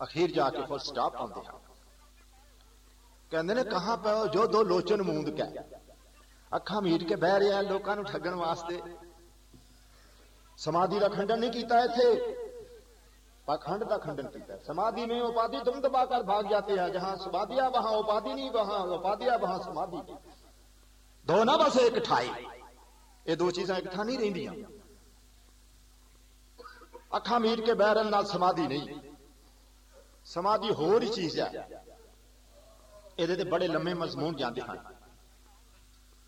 اخیر جا کے ਫੁੱਲ ਸਟਾਪ ਆਉਂਦੇ ਹਨ ਕਹਿੰਦੇ ਨੇ ਕਹਾਂ ਪਿਓ ਜੋ ਦੋ ਲੋਚਨ ਮੂੰਦ ਕੈ ਅੱਖਾਂ ਮੀਟ ਕੇ ਬਹਿ ਰਿਹਾ ਲੋਕਾਂ ਨੂੰ ਠੱਗਣ ਵਾਸਤੇ ਸਮਾਧੀ ਦਾ ਖੰਡਨ ਨਹੀਂ ਕੀਤਾ ਇੱਥੇ پاکھنڈ کا کھنڈن کیتا ہے۔ سمادھی میں اپادھی تم دبا کر بھاگ جاتے ہیں۔ جہاں سمادیا وہاں اپادھی نہیں، وہاں اپادیا وہاں سمادھی دو نہ بس ایک ٹھائی۔ یہ دو چیزاں اکٹھا نہیں رہندیاں۔ اکھا میٹ کے بہرن نال سمادھی نہیں۔ ਸਮਾਧੀ ਹੋਰ ਹੀ ਚੀਜ਼ ਹੈ। ਇਹਦੇ ਤੇ ਬੜੇ ਲੰਮੇ ਮਜ਼ਮੂਨ ਜਾਂਦੇ ਹਨ।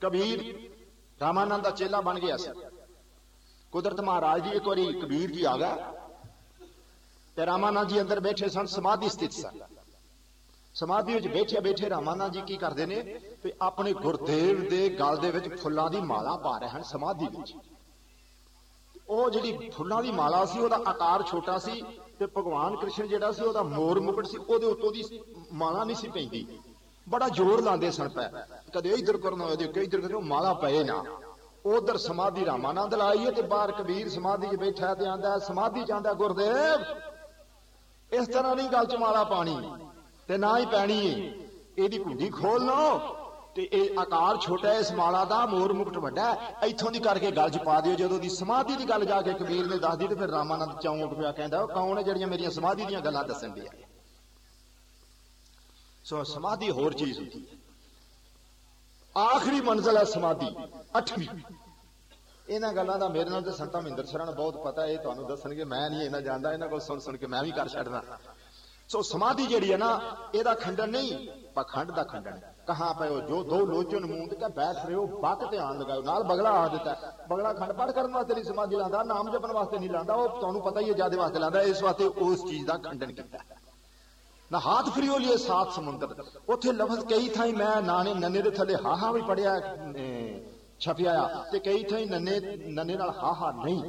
ਕਬੀਰ ਰਾਮਾਨੰਦ ਦਾ ਚੇਲਾ ਬਣ ਗਿਆ ਸੀ। ਕੁਦਰਤ ਮਹਾਰਾਜ ਜੀ ਇੱਕ ਵਾਰੀ ਕਬੀਰ ਜੀ ਆ ਗਿਆ ਤੇ ਰਾਮਾਨੰਦ ਜੀ ਅੰਦਰ ਬੈਠੇ ਸਨ, ਸਮਾਧੀ ਸਥਿਤ ਸਨ। ਸਮਾਧੀ ਵਿੱਚ ਬੈਠੇ ਬੈਠੇ ਰਾਮਾਨੰਦ ਜੀ ਕੀ ਕਰਦੇ ਨੇ ਤੇ ਆਪਣੇ ਗੁਰਦੇਵ ਦੇ ਗਲ ਦੇ ਵਿੱਚ ਫੁੱਲਾਂ ਦੀ ਮਾਲਾ ਪਾ ਰਹੇ ਹਨ ਸਮਾਧੀ ਵਿੱਚ। ਉਹ ਜਿਹੜੀ ਫੁੱਲਾਂ ਦੀ ਮਾਲਾ ਸੀ, ਉਹਦਾ ਆਕਾਰ ਛੋਟਾ ਸੀ ਤੇ ਭਗਵਾਨ ਕ੍ਰਿਸ਼ਨ ਜਿਹੜਾ ਸੀ, ਉਹਦਾ ਮੋਰ ਮੁਕਟ ਸੀ, ਉਹਦੇ ਉੱਤੋਂ ਦੀ ਮਾਲਾ ਨਹੀਂ ਸੀ ਪੈਂਦੀ। ਬੜਾ ਜ਼ੋਰ ਲਾਉਂਦੇ ਸਨ ਪੈ ਕਦੇ ਇਧਰ ਕਰਨਾ ਹੋਵੇ ਕਦੇ ਇਧਰ ਕਰਨਾ ਮਾਲਾ ਪਏ ਨਾ। ਉਧਰ ਸਮਾਧੀ ਰਾਮਾਨੰਦ ਲਾਈ ਹੈ ਤੇ ਬਾਹਰ ਕਬੀਰ ਸਮਾਧੀ 'ਚ ਬੈਠਾ ਤੇ ਆਂਦਾ, ਸਮਾਧੀ ਜਾਂਦਾ ਗੁਰਦੇਵ, ਇਸ ਤਰ੍ਹਾਂ ਨਹੀਂ ਗੱਲ ਚ ਮਾਲਾ ਪਾਣੀ, ਤੇ ਨਾ ਹੀ ਪੈਣੀ ਏ। ਇਹਦੀ ਕੁੰਡੀ ਖੋਲ ਲਓ ਤੇ ਇਹ ਆਕਾਰ ਛੋਟਾ ਇਸ ਮਾਲਾ ਦਾ ਮੋਰ ਮੁਕਟ ਵੱਡਾ ਇੱਥੋਂ ਦੀ ਕਰਕੇ ਗੱਲ ਚ ਪਾ ਦਿਓ, ਜਦੋਂ ਦੀ ਸਮਾਧੀ ਦੀ ਗੱਲ ਜਾ ਕੇ ਕਬੀਰ ਨੇ ਦੱਸਦੀ ਤੇ ਫਿਰ ਰਾਮਾਨੰਦ ਚੌਂ ਪਿਆ ਕਹਿੰਦਾ, ਉਹ ਕੌਣ ਹੈ ਜਿਹੜੀਆਂ ਮੇਰੀਆਂ ਸਮਾਧੀ ਦੀਆਂ ਗੱਲਾਂ ਦੱਸਣ ਦੀ ਸੋ ਸਮਾਧੀ ਹੋਰ ਚੀਜ਼ ਹੁੰਦੀ ਹੈ। ਆਖਰੀ ਮੰਜ਼ਲ ਹੈ ਸਮਾਧੀ 8ਵੀਂ ਇਹਨਾਂ ਗੱਲਾਂ ਦਾ ਮੇਰੇ ਨਾਲ ਤੇ ਸੰਤਾ ਮਹਿੰਦਰ ਸਰਾਂ ਨੂੰ ਬਹੁਤ ਪਤਾ, ਇਹ ਤੁਹਾਨੂੰ ਦੱਸਣਗੇ, ਮੈਂ ਨਹੀਂ ਇਹਨਾਂ ਜਾਣਦਾ, ਇਹਨਾਂ ਕੋਲ ਸੁਣ ਸੁਣ ਕੇ ਮੈਂ ਵੀ ਕਰ ਛੱਡਦਾ। ਸੋ ਸਮਾਧੀ ਜਿਹੜੀ ਹੈ ਨਾ, ਇਹਦਾ ਖੰਡਨ ਨਹੀਂ ਪਖੰਡ ਦਾ ਖੰਡਨ ਕਹਾਂ ਪਇਓ ਜੋ ਦੋ ਲੋਚਨ ਮੂੰਦ ਕੇ ਬੈਠ ਰਹੇ ਹੋ ਧਿਆਨ ਲਗਾਓ ਨਾਲ ਬਗਲਾ ਆ ਦਿੱਤਾ। ਬਗਲਾ ਖੰਡ ਪਾਠ ਕਰਨ ਵਾਸਤੇ ਨਹੀਂ, ਸਮਾਧੀ ਲਾਂਦਾ ਨਾਮ ਜਪਣ ਵਾਸਤੇ ਨਹੀਂ ਲਾਂਦਾ ਉਹ ਤੁਹਾਨੂੰ ਪਤਾ ਹੀ ਹੈ, ਜਿਆਦੇ ਵਾਸਤੇ ਲਾਂਦਾ ਇਸ ਵਾਸਤੇ ਉਸ ਚੀਜ਼ ਦਾ ਖੰਡਨ ਕੀਤਾ। ਨਾ ਹਾਥ ਫਰੀਓ ਲਈ ਸਾਤ ਸਮੁੰਦਰ। ਉੱਥੇ ਲਫ਼ਜ਼ ਕਈ ਥਾਈ ਮੈਂ ਨਾਨੇ ਨੰਨੇ ਦੇ ਥੱਲੇ ਹਾਹਾ ਵੀ ਪੜਿਆ ਛਪਿਆ ਆ, ਤੇ ਕਈ ਥਾਈ ਨੰਨੇ ਨੰਨੇ ਨਾਲ ਹਾਹਾ ਨਹੀਂ।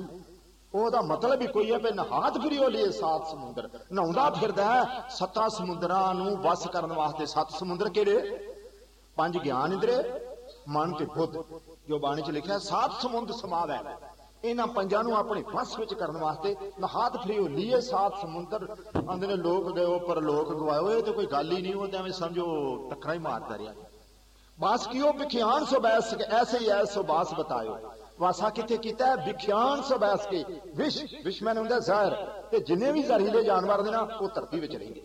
ਉਹਦਾ ਮਤਲਬ ਹੀ ਕੋਈ ਹੈ ਵੀ ਨਹਾਤ ਫਿਰਿਓ ਲਈ ਸੱਤ ਸਮੁੰਦਰ। ਨਹਾਉਂਦਾ ਫਿਰਦਾ ਸੱਤਾਂ ਸਮੁੰਦਰਾਂ ਨੂੰ ਵਸ ਕਰਨ ਵਾਸਤੇ। ਸੱਤ ਸਮੁੰਦਰ ਕਿਹੜੇ? ਪੰਜ ਗਿਆਨ ਇੰਦਰੇ, ਮਨ ਤੇ ਬੁੱਧ। ਜੋ ਬਾਣੀ 'ਚ ਲਿਖਿਆ, ਸੱਤ ਸਮੁੰਦਰ ਸਮਾਵੈ। ਇਹਨਾਂ ਪੰਜਾਂ ਨੂੰ ਆਪਣੇ ਵਸ ਵਿੱਚ ਕਰਨ ਵਾਸਤੇ ਨਹਾਤ ਫਰੀਓ ਲੀਏ ਸਾਤ ਸਮੁੰਦਰ। ਆਂਦੇ ਨੇ, ਲੋਕ ਗਏ ਪਰ ਲੋਕ ਗਵਾਏ ਇਹ ਤੇ ਕੋਈ ਗੱਲ ਹੀ ਨਹੀਂ, ਉਹ ਐਵੇਂ ਸਮਝੋ, ਟੱਕਰਾਂ ਹੀ ਮਾਰਦਾ ਰਿਹਾ। ਬਾਸ ਕਿਉ ਵਿਖਿਆਨ ਸੋ ਬੈਸ, ਐਸੇ ਹੀ ਐਸੋ ਬਾਸ ਬਤਾਇਓ। ਵਾਸਾ ਕਿਤੇ ਕੀਤਾ ਵਿਖਿਆਨ ਸੋ ਬੈਸ ਕੇ ਵਿਸ਼ ਵਿਸ਼ ਮੈਨ ਹੁੰਦਾ ਜ਼ਾਹਿਰ ਤੇ ਜਿੰਨੇ ਵੀ ਜ਼ਹਿਰੀਲੇ ਜਾਨਵਰ ਨੇ ਨਾ ਉਹ ਧਰਤੀ ਵਿੱਚ ਰਹਿੰਦੇ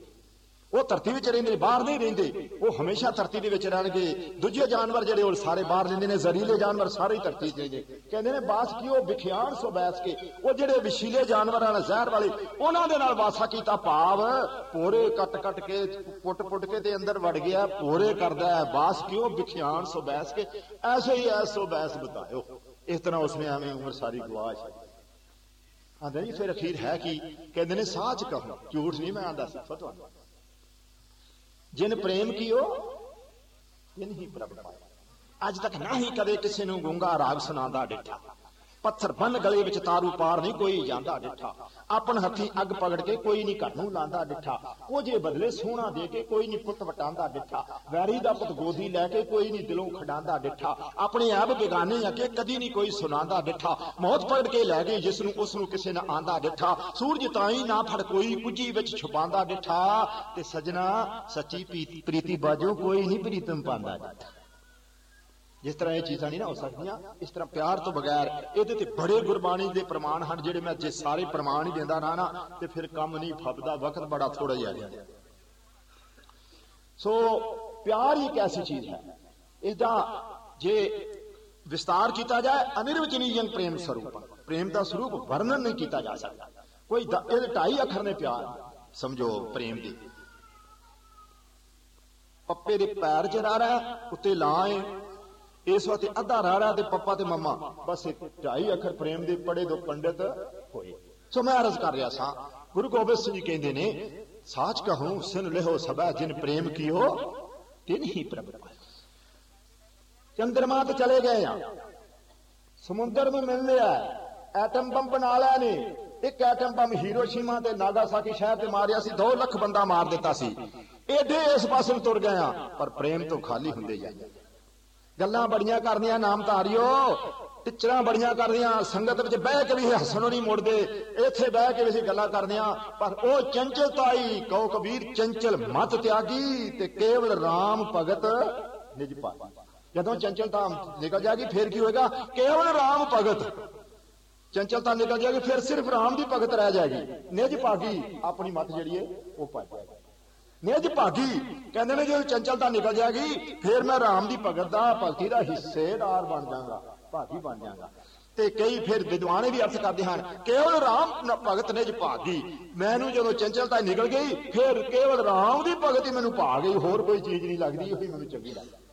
ਉਹ ਧਰਤੀ ਵਿੱਚ ਰਹਿੰਦੇ ਬਾਹਰ ਨਹੀਂ ਰਹਿੰਦੇ ਉਹ ਹਮੇਸ਼ਾ ਧਰਤੀ ਦੇ ਵਿੱਚ ਰਹਿਣਗੇ ਦੂਜੇ ਜਾਨਵਰ ਜਿਹੜੇ ਉਹ ਸਾਰੇ ਬਾਹਰ ਰਹਿੰਦੇ ਨੇ ਜ਼ਹਿਰੀਲੇ ਜਾਨਵਰ ਸਾਰੇ ਧਰਤੀ 'ਚ ਰਹਿੰਦੇ ਕਹਿੰਦੇ ਨੇ ਬਾਸ ਕੀ ਉਹ ਵਿਖਿਆਨ ਸੋ ਬੈਸ ਕੇ ਉਹ ਜਿਹੜੇ ਵਿਸ਼ੀਲੇ ਜਾਨਵਰਾਂ ਨਾਲ ਜ਼ਹਿਰ ਵਾਲੇ ਉਹਨਾਂ ਦੇ ਨਾਲ ਵਾਸਾ ਕੀਤਾ ਭਾਵ ਪੋਰੇ ਕੱਟ ਕੱਟ ਕੇ ਪੁੱਟ ਪੁੱਟ ਕੇ ਤੇ ਅੰਦਰ ਵੜ ਗਿਆ ਪੋਰੇ ਕਰਦਾ ਹੈ ਬਾਸ ਕੀ ਉਹ ਵਿਖਿਆਨ ਸੋ ਬੈਸ ਕੇ ਐਸੇ ਹੀ ਐਸੋ ਬੈਸ ਬਤਾਇਓ ਇਸ ਤਰ੍ਹਾਂ ਉਸਨੇ ਐਵੇਂ ਉਮਰ ਸਾਰੀ ਗਵਾ ਛੱਡੀ ਆਂਦੇ ਜੀ, ਫਿਰ ਅਖੀਰ ਹੈ ਕੀ? ਕਹਿੰਦੇ ਨੇ, ਸਾਹ ਚ ਕਹੋ। ਝੂਠ ਨਹੀਂ ਮੈਂ ਆਂਦਾ ਸੀ ਤੁਹਾਨੂੰ ਜਿਨ ਪ੍ਰੇਮ ਕੀਓ, ਤਿਨ ਹੀ ਪ੍ਰਭ ਪਾਇਆ ਅੱਜ ਤੱਕ ਨਾ ਹੀ ਕਦੇ ਕਿਸੇ ਨੂੰ ਗੁੰਗਾ ਰਾਗ ਸੁਣਾਉਂਦਾ ਡਿੱਠਾ। ਪੱਥਰ ਬੰਨ ਗਲੇ ਵਿੱਚ ਤਾਰੂ ਪਾਰ ਨਹੀਂ ਕੋਈ ਜਾਂਦਾ ਡਿੱਠਾ। ਆਪਣ ਹੱਥੀ ਅੱਗ ਪਕੜ ਕੇ ਕੋਈ ਨਹੀਂ ਘਰ ਨੂੰ ਲਾਂਦਾ ਡਿੱਠਾ। ਜੇ ਬਦਲੇ ਸੋਹਣਾ ਦੇ ਕੇ ਕੋਈ ਨਹੀਂ ਪੁੱਤ ਵਟਾਂਦਾ ਡਿੱਠਾ। ਵੈਰੀ ਦਾ ਪੁੱਤ ਗੋਦੀ ਲੈ ਕੇ ਕੋਈ ਨਹੀਂ ਦਿਲੋਂ ਖਡਾਂਦਾ ਡਿੱਠਾ। ਆਪਣੇ ਆਪ ਬੇਗਾਨੇ ਅਕੇ ਕਦੀ ਨਹੀਂ ਕੋਈ ਸੁਣਾਂਦਾ ਡਿੱਠਾ। ਮੌਤ ਪਕੜ ਕੇ ਲੈ ਗਈ ਜਿਸ ਨੂੰ ਉਸ ਨੂੰ ਕਿਸੇ ਨਾ ਆਂਦਾ ਡਿੱਠਾ। ਸੂਰਜ ਤਾਈ ਨਾ ਫੜ ਕੋਈ ਕੁਜੀ ਵਿੱਚ ਛੁਪਾਂਦਾ ਡਿੱਠਾ। ਤੇ ਸਜਣਾ ਸੱਚੀ ਪ੍ਰੀਤੀ ਬਾਜੋ ਕੋਈ ਨਹੀਂ ਪ੍ਰੀਤਮ ਪਾਂਦਾ ਡਿੱਠਾ। ਜਿਸ ਤਰ੍ਹਾਂ ਇਹ ਚੀਜ਼ਾਂ ਨਹੀਂ ਨਾ ਹੋ ਸਕਦੀਆਂ, ਇਸ ਤਰ੍ਹਾਂ ਪਿਆਰ ਤੋਂ ਬਗੈਰ ਇਹਦੇ ਤੇ ਬੜੇ ਗੁਰਬਾਣੀ ਦੇ ਪ੍ਰਮਾਣ ਹਨ, ਜਿਹੜੇ ਮੈਂ ਜੇ ਸਾਰੇ ਪ੍ਰਮਾਣ ਹੀ ਦਿੰਦਾ ਨਾ ਨਾ, ਤੇ ਫਿਰ ਕੰਮ ਨਹੀਂ ਫੱਬਦਾ, ਵਕਤ ਬੜਾ ਥੋੜਾ ਜਿਹਾ ਰਿਹਾ ਸੋ, ਪਿਆਰ ਹੀ ਇੱਕ ਐਸੀ ਚੀਜ਼ ਹੈ ਇਹਦਾ ਜੇ ਵਿਸਤਾਰ ਕੀਤਾ ਜਾਏ ਅਨਿਰਵਚਨੀਯਨ ਪ੍ਰੇਮ ਸਰੂਪ, ਪ੍ਰੇਮ ਦਾ ਸਰੂਪ ਵਰਣਨ ਨਹੀਂ ਕੀਤਾ ਜਾ ਸਕਦਾ। ਕੋਈ ਇਹਦੇ ਢਾਈ ਅੱਖਰ ਨੇ ਪਿਆਰ, ਸਮਝੋ ਪ੍ਰੇਮ ਦੀ। ਪੱਪੇ ਦੇ ਪੈਰ ਚ ਰਾਰਾ ਉੱਤੇ ਲਾਏ ਇਸ ਵਾਸਤੇ ਅੱਧਾ ਰਾੜਾ ਤੇ ਪੱਪਾ ਤੇ ਮੰਮਾ। ਬਸ ਇੱਕ ਢਾਈ ਅੱਖਰ ਪ੍ਰੇਮ ਦੇ ਪੜੇ ਦੋ ਪੰਡਿਤ ਹੋਏ। ਸੋ ਮੈਂ ਅਰਜ਼ ਕਰ ਰਿਹਾ ਸਾਂ, ਗੁਰੂ ਗੋਬਿੰਦ ਸਿੰਘ ਜੀ ਕਹਿੰਦੇ ਨੇ, ਸਾਚ ਕਹੂੰ, ਸੁਨ ਲਿਓ ਸਭਾ ਜਿਨ ਪ੍ਰੇਮ ਕੀਓ, ਤਿਨ ਹੀ ਪ੍ਰਭ ਚੰਦਰਮਾ ਤੇ ਚਲੇ ਗਏ ਆ। ਸਮੁੰਦਰ ਨੂੰ ਮਿਲ ਲਿਆ ਐਟਮ ਬੰਬ ਬਣਾ ਲਿਆ ਨੇ। ਇੱਕ ਐਟਮ ਬੰਬ ਹੀਰੋਸ਼ੀਮਾ ਤੇ ਨਾਗਾਸਾਕੀ ਸ਼ਹਿਰ ਤੇ ਮਾਰਿਆ ਸੀ। 2 ਲੱਖ ਬੰਦਾ ਮਾਰ ਦਿੱਤਾ ਸੀ। ਇਹਦੇ ਇਸ ਪਾਸੇ ਨੂੰ ਤੁਰ ਗਏ ਆ, ਪਰ ਪ੍ਰੇਮ ਤੋਂ ਖਾਲੀ ਹੁੰਦੇ ਜਾਂਦੇ। ਗੱਲਾਂ ਬੜੀਆਂ ਕਰਦੀਆਂ ਨਾਮ ਧਾਰਿਓ। ਟਿਚਰਾਂ ਬੜੀਆਂ ਕਰਦੀਆਂ ਸੰਗਤ ਵਿੱਚ ਬਹਿ ਕੇ ਵੀ ਹੱਸਣੋਂ ਨਹੀਂ ਮੁੜਦੇ ਇੱਥੇ ਬਹਿ ਕੇ ਵੀ ਅਸੀਂ ਗੱਲਾਂ ਕਰਦੇ ਕਰਦੀਆਂ ਪਰ ਉਹ ਚੰਚਲਤਾਈ ਕਹੋ ਕਬੀਰ, ਚੰਚਲ ਮਤ ਤਿਆਗੀ ਤੇ ਕੇਵਲ RAM ਭਗਤ ਨਿਜ ਪਾਈ ਜਦੋਂ ਚੰਚਲਤਾ ਨਿਕਲ ਜਾਏਗੀ, ਫਿਰ ਕੀ ਹੋਏਗਾ? ਕੇਵਲ RAM ਭਗਤ। ਚੰਚਲਤਾ ਨਿਕਲ ਜਾਏਗੀ, ਫਿਰ ਸਿਰਫ RAM ਦੀ ਭਗਤ ਰਹਿ ਜਾਏਗੀ। ਨਿਜ ਭਾਗੀ, ਆਪਣੀ ਮਤ ਜਿਹੜੀ ਹੈ, ਉਹ ਪਾਈ ਜਾਏਗੀ। ਨਿਜ ਭਾਗੀ। ਕਹਿੰਦੇ ਨੇ ਜੇ ਚੰਚਲਤਾ ਨਿਕਲ ਜਾਏਗੀ, ਫਿਰ ਮੈਂ ਰਾਮ ਦੀ ਭਗਤ ਦਾ, ਭਗਤੀ ਦਾ ਹਿੱਸੇਦਾਰ ਬਣ ਜਾਵਾਂਗਾ, ਭਾਗੀ ਬਣ ਜਾਵਾਂਗਾ। ਤੇ ਕਈ ਫਿਰ ਵਿਦਵਾਨੇ ਵੀ ਅਰਥ ਕਰਦੇ ਹਨ, ਕੇਵਲ ਰਾਮ ਭਗਤ ਨਿਜ ਭਾਗੀ। ਮੈਨੂੰ ਜਦੋਂ ਚੰਚਲਤਾ ਨਿਕਲ ਗਈ, ਫਿਰ ਕੇਵਲ ਰਾਮ ਦੀ ਭਗਤ ਹੀ ਮੈਨੂੰ ਭਾ ਗਈ, ਹੋਰ ਕੋਈ ਚੀਜ਼ ਨਹੀਂ ਲੱਗਦੀ, ਉਹੀ ਮੈਨੂੰ ਚੰਗੀ ਲੱਗਦੀ।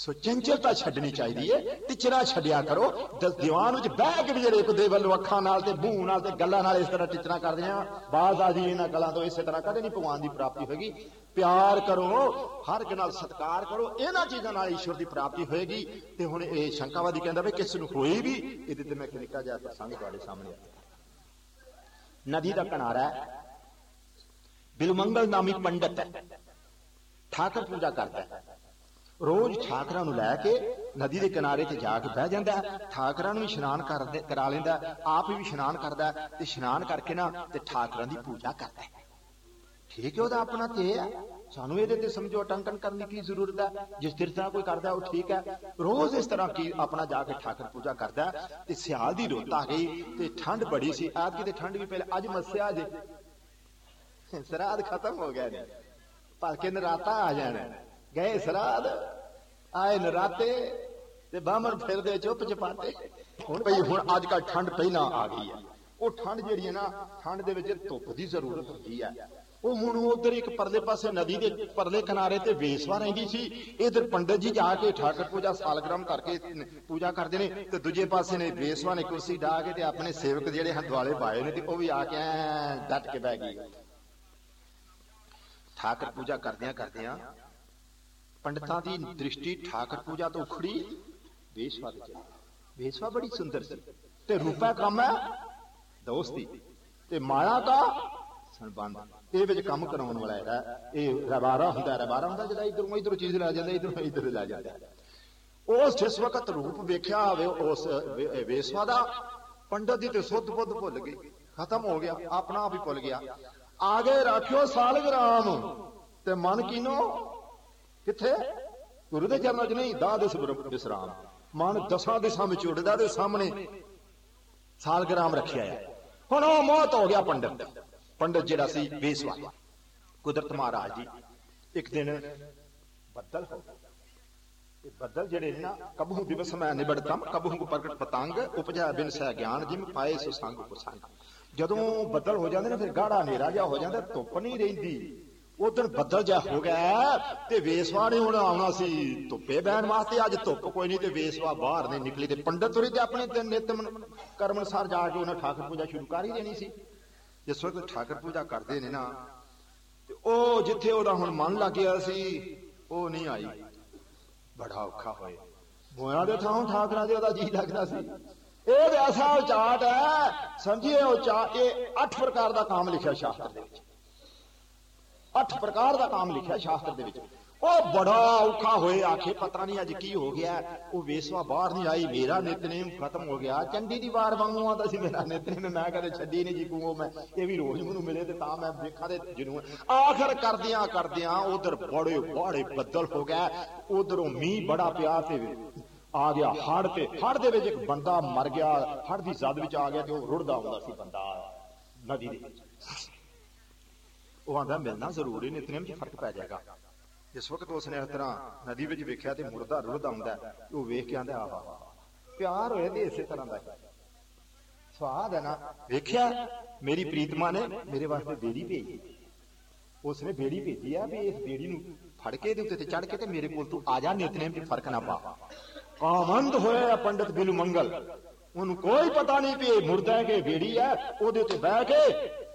ਸੋ ਚੰਚਲਤਾ ਛੱਡਣੀ ਚਾਹੀਦੀ ਹੈ ਟਿਚਰਾ ਛੱਡਿਆ ਕਰੋ। ਦਸ ਦੀਵਾਨ ਵਿੱਚ ਬਹਿ ਕੇ ਵੀ ਜਿਹੜੇ ਇੱਕ ਦੇ ਵੱਲੋਂ ਅੱਖਾਂ ਨਾਲ ਤੇ ਮੂੰਹ ਨਾਲ ਤੇ ਗੱਲਾਂ ਨਾਲ ਇਸ ਤਰ੍ਹਾਂ ਟਿਚਰਾ ਕਰਦੇ ਆ, ਬਾਜ਼ ਆ ਇਹਨਾਂ ਗੱਲਾਂ ਤੋਂ ਇਸੇ ਤਰ੍ਹਾਂ ਕਦੇ ਨਹੀਂ ਭਗਵਾਨ ਦੀ ਪ੍ਰਾਪਤੀ ਹੋਏਗੀ। ਪਿਆਰ ਕਰੋ, ਹਰ ਇੱਕ ਨਾਲ ਸਤਿਕਾਰ ਕਰੋ, ਇਹਨਾਂ ਚੀਜ਼ਾਂ ਨਾਲ ਈਸ਼ਵਰ ਦੀ ਪ੍ਰਾਪਤੀ ਹੋਏਗੀ। ਤੇ ਹੁਣ ਇਹ ਸ਼ੰਕਾਵਾਦੀ ਕਹਿੰਦਾ ਵੀ ਕਿਸ ਨੂੰ ਹੋਈ ਵੀ, ਇਹਦੇ ਤੇ ਮੈਂ ਇੱਕ ਨਿੱਕਾ ਜਿਹਾ ਪ੍ਰਸੰਗ ਤੁਹਾਡੇ ਸਾਹਮਣੇ ਨਦੀ ਦਾ ਕਿਨਾਰਾ ਹੈ, ਬਿਲਮੰਗਲ ਨਾਮੀ ਪੰਡਤ ਹੈ, ਠਾਕਰ ਪੂਜਾ ਕਰਦਾ ਹੈ। ਰੋਜ਼ ਠਾਕਰਾਂ ਨੂੰ ਲੈ ਕੇ ਨਦੀ ਦੇ ਕਿਨਾਰੇ ਤੇ ਜਾ ਕੇ ਬਹਿ ਜਾਂਦਾ ਠਾਕਰਾਂ ਨੂੰ ਵੀ ਇਸ਼ਨਾਨ ਕਰਦੇ, ਕਰਾ ਲੈਂਦਾ ਆਪ ਵੀ ਇਸ਼ਨਾਨ ਕਰਦਾ ਤੇ ਇਸ਼ਨਾਨ ਕਰਕੇ ਨਾ ਤੇ ਠਾਕਰਾਂ ਦੀ ਪੂਜਾ ਕਰਦਾ ਠੀਕ ਹੈ, ਉਹਦਾ ਆਪਣਾ ਤੇ ਹੈ। ਸਾਨੂੰ ਇਹਦੇ ਤੇ ਸਮਝੋ ਟੰਕਣ ਕਰਨ ਦੀ ਕੀ ਜ਼ਰੂਰਤ ਹੈ? ਜਿਸ ਤਰ੍ਹਾਂ ਕੋਈ ਕਰਦਾ, ਉਹ ਠੀਕ ਹੈ। ਰੋਜ਼ ਇਸ ਤਰ੍ਹਾਂ ਕੀ ਆਪਣਾ ਜਾ ਕੇ ਠਾਕਰ ਪੂਜਾ ਕਰਦਾ ਤੇ ਸਿਆਲ ਦੀ ਰੁੱਤ ਆ ਗਈ ਤੇ ਠੰਡ ਬੜੀ ਸੀ। ਆਦਕੀ ਤੇ ਠੰਡ ਵੀ ਪਹਿਲੇ ਅੱਜ ਮੱਸਿਆ ਜੇ। ਸਰਾਦ ਖਤਮ ਹੋ ਗਿਆ ਨੇ ਭਲਕੇ ਨਰਾਤਾ ਆ ਜਾਣਾ। ਗਏ ਸਰਾਦ ਆਏ ਨਰਾਤੇ ਤੇ ਬਾਹਮਣ ਫਿਰਦੇ ਚੁੱਪ ਚਪਾਤੇ ਹੁਣ ਭਈ ਹੁਣ ਅੱਜ ਕੱਲ ਠੰਡ ਪਹਿਲਾਂ ਆ ਗਈ ਹੈ। ਉਹ ਠੰਡ ਜਿਹੜੀ ਹੈ ਨਾ, ਠੰਡ ਦੇ ਵਿੱਚ ਧੁੱਪ ਦੀ ਜ਼ਰੂਰਤ ਹੁੰਦੀ ਹੈ। ਉਹ ਹੁਣ ਉਧਰ ਇੱਕ ਪਰਲੇ ਪਾਸੇ ਨਦੀ ਦੇ ਪਰਲੇ ਕਿਨਾਰੇ ਤੇ ਵੇਸਵਾ ਰਹਿੰਦੀ ਸੀ। ਇਧਰ ਪੰਡਤ ਜੀ ਜਾ ਕੇ ਠਾਕਰ ਪੂਜਾ ਸਾਲਗ੍ਰਾਮ ਕਰਕੇ ਪੂਜਾ ਕਰਦੇ ਨੇ ਤੇ ਦੂਜੇ ਪਾਸੇ ਨੇ ਵੇਸਵਾ ਨੇ ਕੁਰਸੀ ਢਾ ਕੇ ਤੇ ਆਪਣੇ ਸੇਵਕ ਜਿਹੜੇ ਹਨ ਦੁਆਲੇ ਪਾਏ ਨੇ ਤੇ ਉਹ ਵੀ ਆ ਕੇ ਡਟ ਕੇ ਬਹਿ ਗਈ ਠਾਕਰ ਪੂਜਾ ਕਰਦਿਆਂ ਕਰਦਿਆਂ ਪੰਡਤਾਂ ਦੀ ਦ੍ਰਿਸ਼ਟੀ ਠਾਕਰ ਪੂਜਾ ਤੋਂ ਉਖੜੀ, ਵੇਸ਼ਵਾ ਤੇ ਚਲੀ ਵੇਸ਼ਵਾ ਬੜੀ ਸੁੰਦਰ ਸੀ ਤੇ ਰੂਪਾ ਕੰਮ ਹੈ ਦੋਸਤੀ ਤੇ ਮਾਇਆ ਦਾ ਸੰਬੰਧ। ਇਹ ਵਿੱਚ ਕੰਮ ਕਰਾਉਣ ਵਾਲਾ ਹੈ ਇਹ ਰਬਾਰਾ ਹੁੰਦਾ ਰਬਾਰਾ ਹੁੰਦਾ ਜਿਹੜਾ ਇਧਰੋਂ ਇਧਰੋਂ ਚੀਜ਼ ਲੈ ਜਾਂਦਾ, ਇਧਰੋਂ ਇਧਰ ਲੈ ਜਾਂਦਾ। ਉਸ ਜਿਸ ਵਕਤ ਰੂਪ ਵੇਖਿਆ ਹੋਵੇ, ਉਸ ਵੇਸ਼ਵਾ ਦਾ ਪੰਡਤ ਦੀ ਤੇ ਸੁੱਧ ਬੁੱਧ ਭੁੱਲ ਗਈ। ਖਤਮ ਹੋ ਗਿਆ, ਆਪਣਾ ਆਪ ਹੀ ਭੁੱਲ ਗਿਆ। ਆ ਗਏ ਰਾਖਿਓ ਸਾਲਗਰਾਮ ਤੇ ਮਨ ਕੀਨੋ ਕਿੱਥੇ ਗੁਰੂ ਦੇ ਚਰਨਾਂ 'ਚ ਨਹੀਂ, ਦਾਹ ਦਿਸ ਵਿਸਰਾਮ ਮਨ ਦਸਾਂ ਦਿਸਾਂ ਵਿੱਚ ਉੱਡਦਾ ਦੇ ਸਾਹਮਣੇ ਸਾਲਗ੍ਰਾਮ ਰੱਖਿਆ ਹੈ। ਹੁਣ ਉਹ ਮੌਤ ਹੋ ਗਿਆ ਪੰਡਤ। ਪੰਡਤ ਜਿਹੜਾ ਸੀ ਬੇਸਵਾ ਕੁਦਰਤ ਮਹਾਰਾਜ ਜੀ, ਇੱਕ ਦਿਨ ਬੱਦਲ ਹੋ ਗਿਆ ਇਹ ਬੱਦਲ ਜਿਹੜੇ ਨਾ ਕਬਹੂ ਦਿਵਸ ਮੈਂ ਨਿਬੜ ਕੰਮ ਕਬਹੂ ਪ੍ਰਗਟ ਪਤੰਗ, ਉਪਜਾ ਬਿਨ ਸਹਿ ਗਿਆਨ, ਜਿਮ ਪਾਏ ਸੋ ਸੰਗ ਕੋ ਸੰਗ ਜਦੋਂ ਬੱਦਲ ਹੋ ਜਾਂਦੇ ਨੇ, ਫਿਰ ਗਾੜਾ ਹਨੇਰਾ ਜਿਹਾ ਹੋ ਜਾਂਦਾ, ਧੁੱਪ ਨਹੀਂ ਰਹਿੰਦੀ। ਉਦੋਂ ਬੱਦਲ ਜਾ ਹੋ ਗਿਆ ਤੇ ਵੇਸਵਾ ਨੇ ਹੁਣ ਆਉਣਾ ਸੀ। ਧੁੱਪੇ ਬਹਿਣ ਵਾਸਤੇ ਅੱਜ ਧੁੱਪ ਕੋਈ ਨਹੀਂ ਤੇ ਵੇਸਵਾ ਬਾਹਰ ਨਹੀਂ ਨਿਕਲੀ ਤੇ ਪੰਡਤ ਤੁਰੇ ਤੇ ਆਪਣੇ ਤੇ ਨਿਤ ਕਰਮ ਅਨਸਾਰ ਜਾ ਕੇ ਉਹਨਾਂ ਠਾਕਰ ਪੂਜਾ ਸ਼ੁਰੂ ਕਰ ਹੀ ਦੇਣੀ ਸੀ। ਜਿਸ ਵਕਤ ਠਾਕਰ ਪੂਜਾ ਕਰਦੇ ਨੇ ਨਾ, ਤੇ ਉਹ ਜਿੱਥੇ ਉਹਦਾ ਹੁਣ ਮਨ ਲੱਗ ਗਿਆ ਸੀ, ਉਹ ਨਹੀਂ ਆਈ। ਬੜਾ ਔਖਾ ਹੋਇਆ। ਮੋਇਆ ਦੇ ਥਾਂ ਠਾਕਰਾਂ ਦੇ ਉਹਦਾ ਜੀ ਲੱਗਦਾ ਸੀ। ਇਹ ਐਸਾ ਉਚਾਟ ਹੈ। ਸਮਝੀਏ ਉਹ ਚਾ ਇਹ ਅੱਠ ਪ੍ਰਕਾਰ ਦਾ ਕੰਮ ਲਿਖਿਆ ਸ਼ਾਸਤਰ ਦੇ ਵਿੱਚ। ਅੱਠ ਪ੍ਰਕਾਰ ਦਾ ਕੰਮ ਲਿਖਿਆ ਸ਼ਾਸਤਰ ਦੇ ਵਿੱਚ। ਉਹ ਬੜਾ ਔਖਾ ਹੋਏ ਆਖੇ ਪਤਾ ਨਹੀਂ ਅੱਜ ਕੀ ਹੋ ਗਿਆ। ਉਹ ਵੇਸਵਾ ਬਾਹਰ ਨਹੀਂ ਆਈ, ਮੇਰਾ ਨਿਤਨੇਮ ਖਤਮ ਹੋ ਗਿਆ। ਚੰਡੀ ਦੀ ਵਾਰ ਵਾਂਗੂ ਆਂਦਾ ਸੀ ਮੇਰਾ ਨਿਤਨੇਮ। ਮੈਂ ਕਦੇ ਛੱਡੀ ਨਹੀਂ ਜੀ ਕੂਓ ਮੈਂ। ਇਹ ਵੀ ਰੋਜ਼ ਮੈਨੂੰ ਮਿਲੇ ਤੇ ਤਾਂ ਮੈਂ ਵੇਖਾਂ ਦੇ ਜਨੂੰ ਆਖਰ ਕਰਦਿਆਂ ਕਰਦਿਆਂ ਉਧਰ ਬੜੇ ਬਾੜੇ ਬੱਦਲ ਹੋ ਗਿਆ ਉਧਰੋਂ ਮੀਂਹ ਬੜਾ ਪਿਆ ਤੇ ਆ ਗਿਆ ਹੜ ਤੇ। ਹੜ ਦੇ ਵਿੱਚ ਇੱਕ ਬੰਦਾ ਮਰ ਗਿਆ। ਹੜ ਦੀ ਜ਼ਦ ਵਿੱਚ ਆ ਗਿਆ ਤੇ ਉਹ ਰੁੜਦਾ ਹੁੰਦਾ ਸੀ ਬੰਦਾ ਨਦੀ ਦੇ ਵਿੱਚ। ਉਹ ਆਂਦਾ ਮਿਲਣਾ ਜ਼ਰੂਰੀ ਨਿਤਨੇਮ 'ਚ ਫ਼ਰਕ ਪੈ ਜਾਏਗਾ। ਜਿਸ ਵਕਤ ਉਸਨੇ ਇਸ ਤਰ੍ਹਾਂ ਨਦੀ ਵਿੱਚ ਵੇਖਿਆ ਤੇ ਮੁਰਦਾ ਰੁੜਦਾ ਹੁੰਦਾ ਉਹ ਵੇਖ ਕੇ ਆਂਦਾ ਆਹਾ ਪਿਆਰ ਹੋਏ ਤੇ ਇਸੇ ਤਰ੍ਹਾਂ ਦਾ ਸਵਾਦ ਹੈ ਨਾ। ਵੇਖਿਆ, ਮੇਰੀ ਪ੍ਰੀਤਮਾ ਨੇ ਮੇਰੇ ਵਾਸਤੇ ਬੇੜੀ ਭੇਜੀ। ਉਸਨੇ ਬੇੜੀ ਭੇਜੀ ਆ ਵੀ ਇਸ ਬੇੜੀ ਨੂੰ ਫੜ ਕੇ ਦੇ ਉੱਤੇ ਤੇ ਚੜ ਕੇ ਤੇ ਮੇਰੇ ਕੋਲ ਤੂੰ ਆ ਜਾ ਨਿਤਨੇਮ 'ਚ ਫ਼ਰਕ ਨਾ ਪਾ। ਕਾਮੰਦ ਹੋਇਆ ਪੰਡਤ ਬਿਲੂ ਮੰਗਲ। ਉਹਨੂੰ ਕੋਈ ਪਤਾ ਨਹੀਂ ਵੀ ਇਹ ਮੁਰਦਾ ਹੈ ਕਿ ਬੇੜੀ ਹੈ, ਉਹਦੇ ਉੱਤੇ ਬਹਿ ਕੇ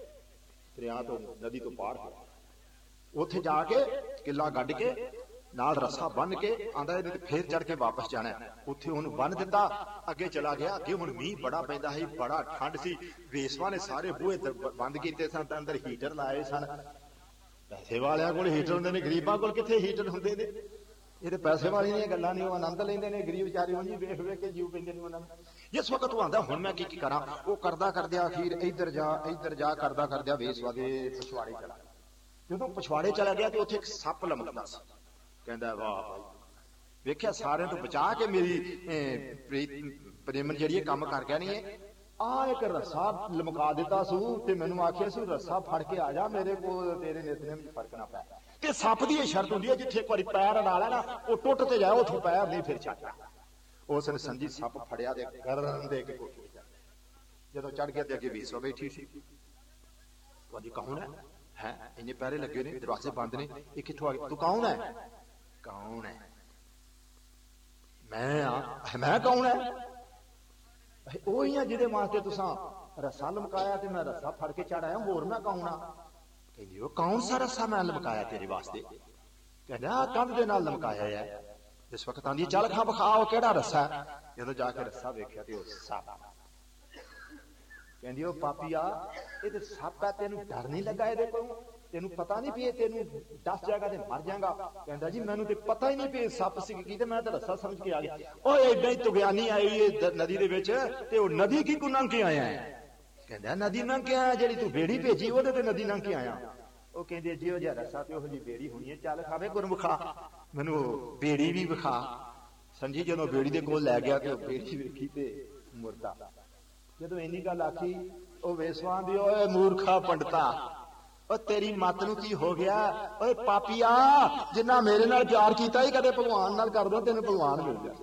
ਦਰਿਆ ਤੋਂ ਨਦੀ ਤੋਂ ਪਾਰ ਹੋ ਉੱਥੇ ਜਾ ਕੇ ਕਿੱਲਾ ਗੱਡ ਕੇ ਨਾਲ ਰੱਸਾ ਬੰਨ ਕੇ ਆਂਦਾ ਇਹਦੇ ਤੇ ਫੇਰ ਚੜ ਕੇ ਵਾਪਸ ਜਾਣਾ ਉੱਥੇ ਉਹਨੂੰ ਬੰਨ ਦਿੱਤਾ, ਅੱਗੇ ਚਲਾ ਗਿਆ, ਅੱਗੇ ਹੁਣ ਮੀਂਹ ਬੜਾ ਪੈਂਦਾ ਸੀ, ਬੜਾ ਠੰਡ ਸੀ। ਵੇਸਵਾ ਨੇ ਸਾਰੇ ਬੂਹੇ ਬੰਦ ਕੀਤੇ ਸਨ, ਤਾਂ ਅੰਦਰ ਹੀਟਰ ਲਾਏ ਸਨ। ਪੈਸੇ ਵਾਲਿਆਂ ਕੋਲ ਹੀਟਰ ਹੁੰਦੇ ਨੇ, ਗਰੀਬਾਂ ਕੋਲ ਕਿੱਥੇ ਹੀਟਰ ਹੁੰਦੇ ਨੇ? ਇਹ ਤੇ ਪੈਸੇ ਵਾਲੀਆਂ ਦੀਆਂ ਗੱਲਾਂ ਨਹੀਂ ਉਹ ਆਨੰਦ ਲੈਂਦੇ ਨੇ ਗਰੀਬ ਵਿਚਾਰੇ ਉਹਨੀ ਵੇਖ ਵੇਖ ਕੇ ਜੀਵ ਪੈਂਦੇ ਨੇ ਉਹਨਾਂ ਨੂੰ ਇਸ ਵਕਤ ਉਹ ਆਂਦਾ ਹੁਣ ਮੈਂ ਕੀ ਕੀ ਕਰਾਂ ਉਹ ਕਰਦਾ ਕਰਦਿਆ ਅਖੀਰ ਇੱਧਰ ਜਾ ਇੱਧਰ ਜਾ ਕਰਦਾ ਕਰਦਿਆ ਵੇਸਵਾ ਦੇ ਪਛਵਾੜੇ ਚਲਾ ਜਦੋਂ ਪਛਵਾੜੇ ਚਲਾ ਗਿਆ ਤੇ ਉੱਥੇ ਇੱਕ ਸੱਪ ਲਮਕਦਾ ਸੀ ਕਹਿੰਦਾ ਵਾਹ ਭਾਈ ਵੇਖਿਆ ਸਾਰਿਆਂ ਤੋਂ ਬਚਾ ਕੇ ਮੇਰੀ ਪ੍ਰੇਮਨ ਜਿਹੜੀ ਇਹ ਕੰਮ ਕਰ ਗਿਆ ਨਹੀਂ ਇਹ ਆ ਇੱਕ ਰੱਸਾ ਲਮਕਾ ਦਿੱਤਾ ਸੂ ਤੇ ਮੈਨੂੰ ਆਖਿਆ ਸੀ ਰੱਸਾ ਫੜ ਕੇ ਆ ਜਾ ਮੇਰੇ ਕੋਲ ਤੇਰੇ ਨਿਤਨੇਮ ਵਿੱਚ ਫ਼ਰਕ ਨਾ ਪੈ ਤੇ ਸੱਪ ਦੀ ਇਹ ਸ਼ਰਤ ਹੁੰਦੀ ਹੈ, ਜਿੱਥੇ ਇੱਕ ਵਾਰੀ ਪੈਰ ਲਾ ਲੈਣਾ ਉਹ ਟੁੱਟ ਤੇ ਜਾਏ, ਉਥੋਂ ਪੈਰ ਨਹੀਂ ਫਿਰ ਚੱਲਦਾ ਉਸ ਨੇ ਸੰਜੀ ਸੱਪ ਫੜਿਆ ਤੇ ਗਰਨ ਦੇ ਕੇ ਕੋਠੀ ਤੇ ਜਦੋਂ ਚੜ ਗਿਆ ਤੇ ਅੱਗੇ 200 ਬੈਠੀ ਸੀ। ਕਹਿੰਦੀ ਕੌਣ ਹੈ? ਹੈ? ਇੰਨੇ ਪੈਰੇ ਲੱਗੇ ਨੇ, ਦਰਵਾਜ਼ੇ ਬੰਦ ਨੇ। ਇਹ ਕਿੱਥੋਂ ਆ ਗਿਆ ਤੂੰ ਕੌਣ ਹੈ? ਕੌਣ ਹੈ? ਮੈਂ ਆ। ਮੈਂ ਕੌਣ ਹੈ? ਉਹੀ ਆ ਜਿਹਦੇ ਵਾਸਤੇ ਤੁਸੀਂ ਰੱਸਾ ਲਮਕਾਇਆ ਤੇ ਮੈਂ ਰੱਸਾ ਫੜ ਕੇ ਕਹਿੰਦੀ ਉਹ ਕੌਣ ਸਾ ਰੱਸਾ ਮੈਂ ਲਮਕਾਇਆ ਤੇਰੇ ਵਾਸਤੇ? ਕਹਿੰਦਾ ਕੰਧ ਦੇ ਨਾਲ ਲਮਕਾਇਆ ਹੈ। ਇਸ ਵਕਤ ਆਂਦੀ, ਚੱਲ ਖਾ ਬਖਾ ਕਿਹੜਾ ਰਸਾ ਜਦੋਂ ਜਾ ਕੇ ਰੱਸਾ ਵੇਖਿਆ ਤੇ ਉਹ ਸੱਪ ਕਹਿੰਦੀ ਉਹ ਪਾਪੀਆ ਇਹ ਤੇ ਸੱਪ ਹੈ, ਤੈਨੂੰ ਡਰ ਨਹੀਂ ਲੱਗਾ ਇਹਦੇ ਕੋਲੋਂ? ਤੈਨੂੰ ਪਤਾ ਨਹੀਂ ਵੀ ਇਹ ਤੈਨੂੰ 10 ਜਗ੍ਹਾ ਤੇ ਮਰ ਜਾਏਗਾ? ਕਹਿੰਦਾ ਜੀ, ਮੈਨੂੰ ਤੇ ਪਤਾ ਹੀ ਨਹੀਂ ਵੀ ਸੱਪ ਸੀ ਕੀ, ਤੇ ਮੈਂ ਤਾਂ ਰੱਸਾ ਸਮਝ ਕੇ ਆ ਗਿਆ। ਓਏ, ਏਦਾਂ ਹੀ ਤੁਗਿਆਨੀ ਆਈ ਏ ਨਦੀ ਦੇ ਵਿੱਚ, ਤੇ ਉਹ ਨਦੀ ਕੀ ਕੋ ਕੇ ਆਇਆ ਹੈ? ਕਹਿੰਦਾ, ਨਦੀ ਲੰਘ ਕੇ ਆਇਆ, ਜਿਹੜੀ ਤੂੰ ਬੇੜੀ ਭੇਜੀ, ਉਹਦੇ ਤੇ ਨਦੀ ਲੰਘ ਕੇ ਆਇਆ। ਉਹ ਕਹਿੰਦੇ ਜਿਉ ਜਿਹਾ ਰੱਸਾ ਤੇ ਉਹੋ ਜੀ ਬੇੜੀ ਹੋਣੀ ਹੈ, ਚੱਲ ਖਾਵੇ ਗੁਰਮੁਖਾ। ਮੈਨੂੰ ਬੇੜੀ ਵੀ ਵਿਖਾ। ਸੰਜੀ ਜਦੋਂ ਬੇੜੀ ਦੇ ਕੋਲ ਲੈ ਗਿਆ ਤੇ ਉਹ ਬੇੜੀ ਵੇਖੀ ਤੇ ਮੁਰਦਾ। ਜਦੋਂ ਇੰਨੀ ਗੱਲ ਆਖੀ, ਉਹ ਵੇਸਵਾਂ ਦੀ, ਓਏ ਮੂਰਖਾ ਪੰਡਤਾ ਓ ਤੇਰੀ ਮੱਤ ਨੂੰ ਕੀ ਹੋ ਗਿਆ? ਓਏ ਪਾਪੀਆ, ਜਿੰਨਾ ਮੇਰੇ ਨਾਲ ਪਿਆਰ ਕੀਤਾ ਹੀ ਕਦੇ ਭਗਵਾਨ ਨਾਲ ਕਰਦਾ, ਤੈਨੂੰ ਭਗਵਾਨ ਮਿਲ ਗਿਆ।